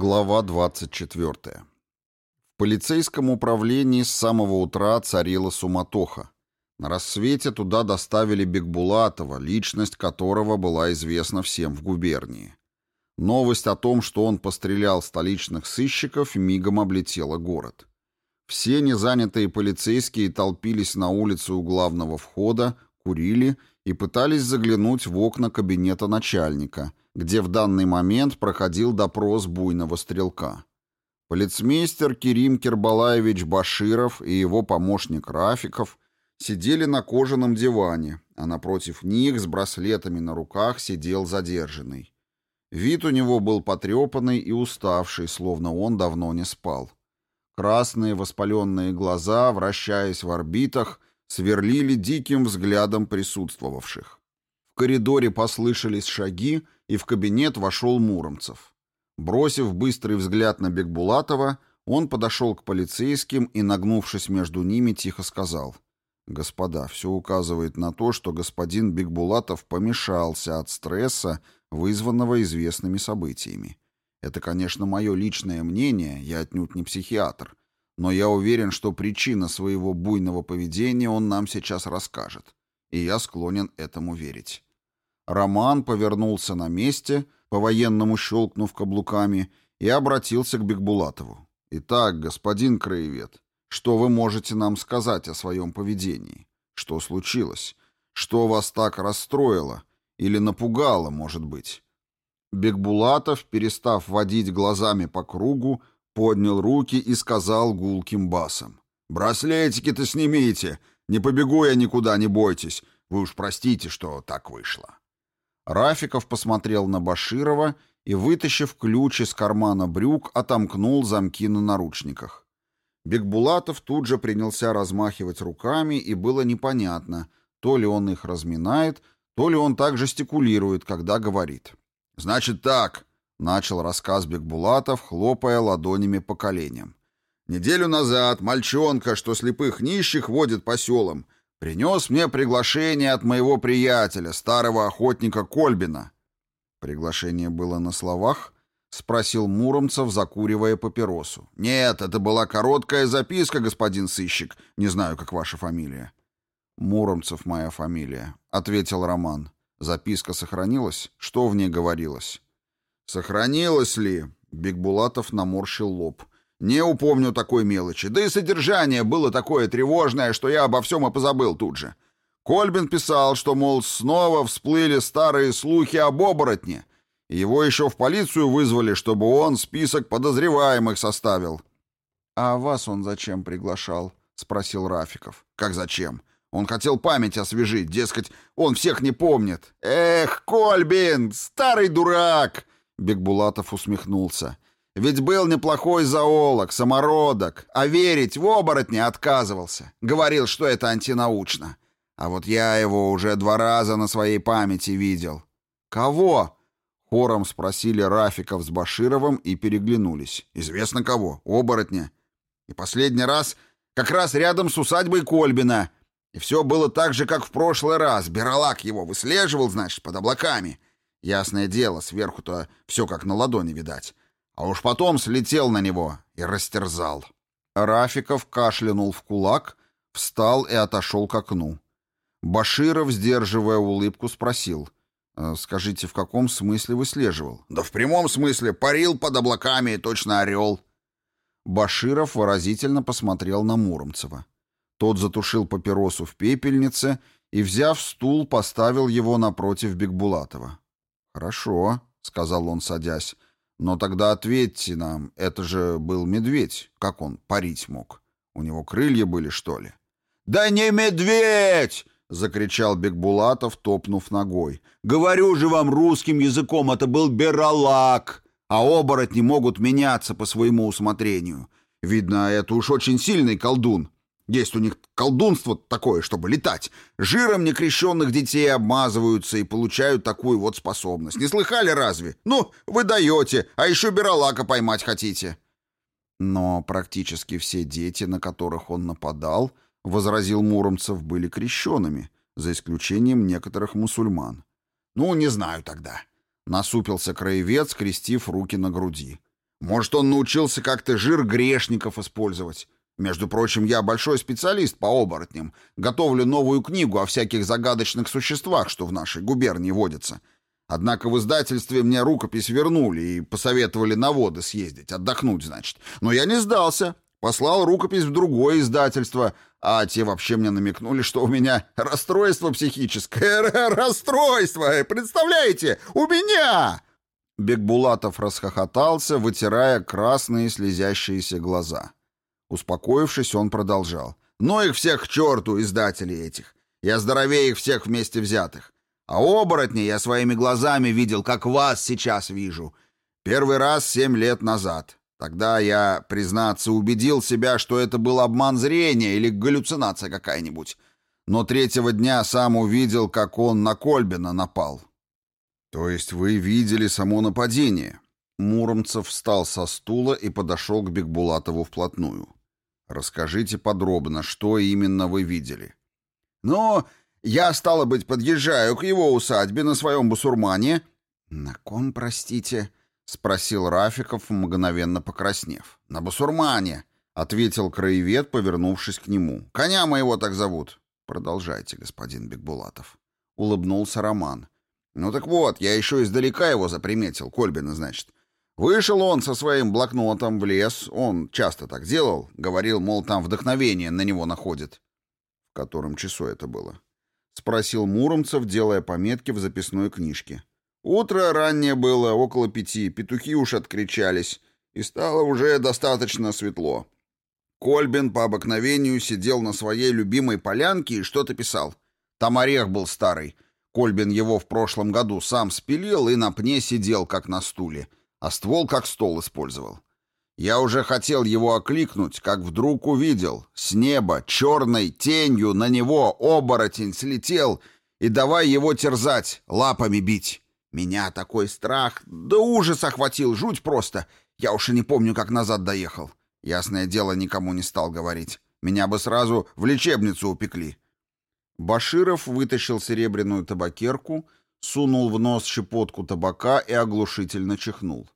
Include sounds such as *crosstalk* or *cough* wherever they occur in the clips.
Глава 24. В полицейском управлении с самого утра царила суматоха. На рассвете туда доставили Бекбулатова, личность которого была известна всем в губернии. Новость о том, что он пострелял столичных сыщиков, мигом облетела город. Все незанятые полицейские толпились на улице у главного входа, курили и пытались заглянуть в окна кабинета начальника, где в данный момент проходил допрос буйного стрелка. Полицмейстер Керим Кербалаевич Баширов и его помощник Рафиков сидели на кожаном диване, а напротив них с браслетами на руках сидел задержанный. Вид у него был потрепанный и уставший, словно он давно не спал. Красные воспаленные глаза, вращаясь в орбитах, сверлили диким взглядом присутствовавших. В коридоре послышались шаги, и в кабинет вошел Муромцев. Бросив быстрый взгляд на Бекбулатова, он подошел к полицейским и, нагнувшись между ними, тихо сказал. «Господа, все указывает на то, что господин Бекбулатов помешался от стресса, вызванного известными событиями. Это, конечно, мое личное мнение, я отнюдь не психиатр. Но я уверен, что причина своего буйного поведения он нам сейчас расскажет. И я склонен этому верить. Роман повернулся на месте, по-военному щелкнув каблуками, и обратился к Бекбулатову. «Итак, господин краевед, что вы можете нам сказать о своем поведении? Что случилось? Что вас так расстроило? Или напугало, может быть?» Бекбулатов, перестав водить глазами по кругу, поднял руки и сказал гулким басом. «Браслетики-то снимите! Не побегу я никуда, не бойтесь! Вы уж простите, что так вышло!» Рафиков посмотрел на Баширова и, вытащив ключ из кармана брюк, отомкнул замки на наручниках. Бекбулатов тут же принялся размахивать руками, и было непонятно, то ли он их разминает, то ли он так жестикулирует, когда говорит. «Значит так!» Начал рассказ Бекбулатов, хлопая ладонями по коленям. Неделю назад мальчонка, что слепых нищих водит по селам, принес мне приглашение от моего приятеля, старого охотника Кольбина. Приглашение было на словах —— спросил Муромцев, закуривая папиросу. «Нет, это была короткая записка, господин сыщик. Не знаю, как ваша фамилия». «Муромцев моя фамилия», — ответил Роман. «Записка сохранилась? Что в ней говорилось?» «Сохранилось ли?» — Бигбулатов наморщил лоб. «Не упомню такой мелочи. Да и содержание было такое тревожное, что я обо всем и позабыл тут же. Кольбин писал, что, мол, снова всплыли старые слухи об оборотне. Его еще в полицию вызвали, чтобы он список подозреваемых составил». «А вас он зачем приглашал?» — спросил Рафиков. «Как зачем?» Он хотел память освежить, дескать, он всех не помнит. «Эх, Кольбин, старый дурак!» Бекбулатов усмехнулся. Ведь был неплохой зоолог, самородок, а верить в оборотня отказывался. Говорил, что это антинаучно. А вот я его уже два раза на своей памяти видел. «Кого?» — хором спросили Рафиков с Башировым и переглянулись. «Известно кого. Оборотня. И последний раз как раз рядом с усадьбой Кольбина. И все было так же, как в прошлый раз. Бералак его выслеживал, значит, под облаками. Ясное дело, сверху-то все как на ладони видать. А уж потом слетел на него и растерзал. Рафиков кашлянул в кулак, встал и отошел к окну. Баширов, сдерживая улыбку, спросил. «Э, «Скажите, в каком смысле выслеживал?» «Да в прямом смысле. Парил под облаками, и точно орел». Баширов выразительно посмотрел на Муромцева. Тот затушил папиросу в пепельнице и, взяв стул, поставил его напротив Бекбулатова. «Хорошо», — сказал он, садясь. «Но тогда ответьте нам, это же был медведь. Как он парить мог? У него крылья были, что ли?» «Да не медведь!» — закричал Бекбулатов, топнув ногой. «Говорю же вам русским языком, это был бералак, а оборотни могут меняться по своему усмотрению. Видно, это уж очень сильный колдун, есть у них колдунство такое, чтобы летать. Жиром некрещенных детей обмазываются и получают такую вот способность. Не слыхали разве? Ну, вы даете, а еще бералака поймать хотите». «Но практически все дети, на которых он нападал, — возразил Муромцев, — были крещенными, за исключением некоторых мусульман». «Ну, не знаю тогда», — насупился краевец, скрестив руки на груди. «Может, он научился как-то жир грешников использовать». Между прочим, я большой специалист по оборотням, готовлю новую книгу о всяких загадочных существах, что в нашей губернии водятся. Однако в издательстве мне рукопись вернули и посоветовали на воды съездить, отдохнуть, значит. Но я не сдался, послал рукопись в другое издательство, а те вообще мне намекнули, что у меня расстройство психическое. *laughs* Расстройство, представляете? У меня! Бекбулатов расхохотался, вытирая красные слезящиеся глаза. — Успокоившись, он продолжал. «Но их всех к черту, издателей этих! Я здоровее их всех вместе взятых! А оборотни я своими глазами видел, как вас сейчас вижу! Первый раз семь лет назад. Тогда я, признаться, убедил себя, что это был обман зрения или галлюцинация какая-нибудь. Но третьего дня сам увидел, как он на Кольбина напал. «То есть вы видели само нападение?» Муромцев встал со стула и подошел к Бекбулатову вплотную. Расскажите подробно, что именно вы видели. Но я, стало быть, подъезжаю к его усадьбе на своем бусурмане. На ком, простите? Спросил Рафиков, мгновенно покраснев. На бусурмане, ответил краевед, повернувшись к нему. Коня моего так зовут. Продолжайте, господин Бекбулатов. Улыбнулся Роман. Ну так вот, я еще издалека его заприметил, Кольбина, значит. Вышел он со своим блокнотом в лес, он часто так делал, говорил, мол, там вдохновение на него находит. В котором часу это было? Спросил Муромцев, делая пометки в записной книжке. Утро раннее было, около пяти, петухи уж откричались, и стало уже достаточно светло. Кольбин по обыкновению сидел на своей любимой полянке и что-то писал. Там орех был старый. Кольбин его в прошлом году сам спилил и на пне сидел, как на стуле а ствол как стол использовал. Я уже хотел его окликнуть, как вдруг увидел. С неба, черной тенью на него оборотень слетел, и давай его терзать, лапами бить. Меня такой страх, да ужас охватил, жуть просто. Я уж и не помню, как назад доехал. Ясное дело, никому не стал говорить. Меня бы сразу в лечебницу упекли. Баширов вытащил серебряную табакерку сунул в нос щепотку табака и оглушительно чихнул.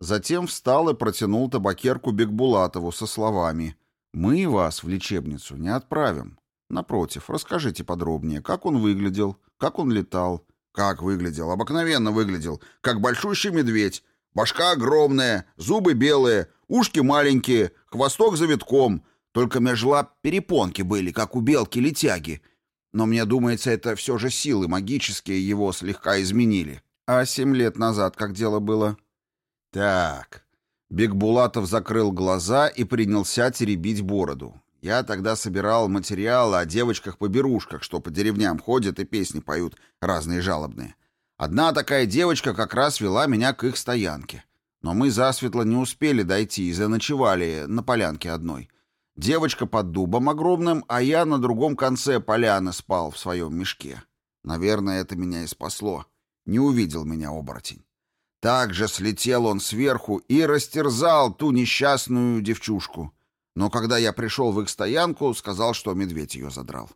Затем встал и протянул табакерку Бекбулатову со словами «Мы вас в лечебницу не отправим. Напротив, расскажите подробнее, как он выглядел, как он летал». «Как выглядел? Обыкновенно выглядел. Как большущий медведь. Башка огромная, зубы белые, ушки маленькие, хвосток завитком. Только меж лап перепонки были, как у белки-летяги. Но мне думается, это все же силы магические его слегка изменили. А семь лет назад как дело было? Так. Бекбулатов закрыл глаза и принялся теребить бороду. Я тогда собирал материалы о девочках-поберушках, что по деревням ходят и песни поют, разные жалобные. Одна такая девочка как раз вела меня к их стоянке. Но мы засветло не успели дойти и заночевали на полянке одной. Девочка под дубом огромным, а я на другом конце поляны спал в своем мешке. Наверное, это меня и спасло. Не увидел меня оборотень. Также слетел он сверху и растерзал ту несчастную девчушку. Но когда я пришел в их стоянку, сказал, что медведь ее задрал.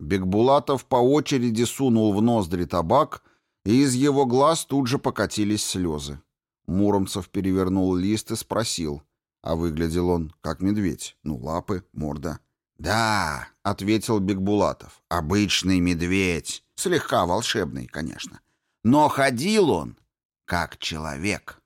Бекбулатов по очереди сунул в ноздри табак, и из его глаз тут же покатились слезы. Муромцев перевернул лист и спросил — а выглядел он как медведь. Ну, лапы, морда. «Да», — ответил Бекбулатов, — «обычный медведь. Слегка волшебный, конечно. Но ходил он как человек».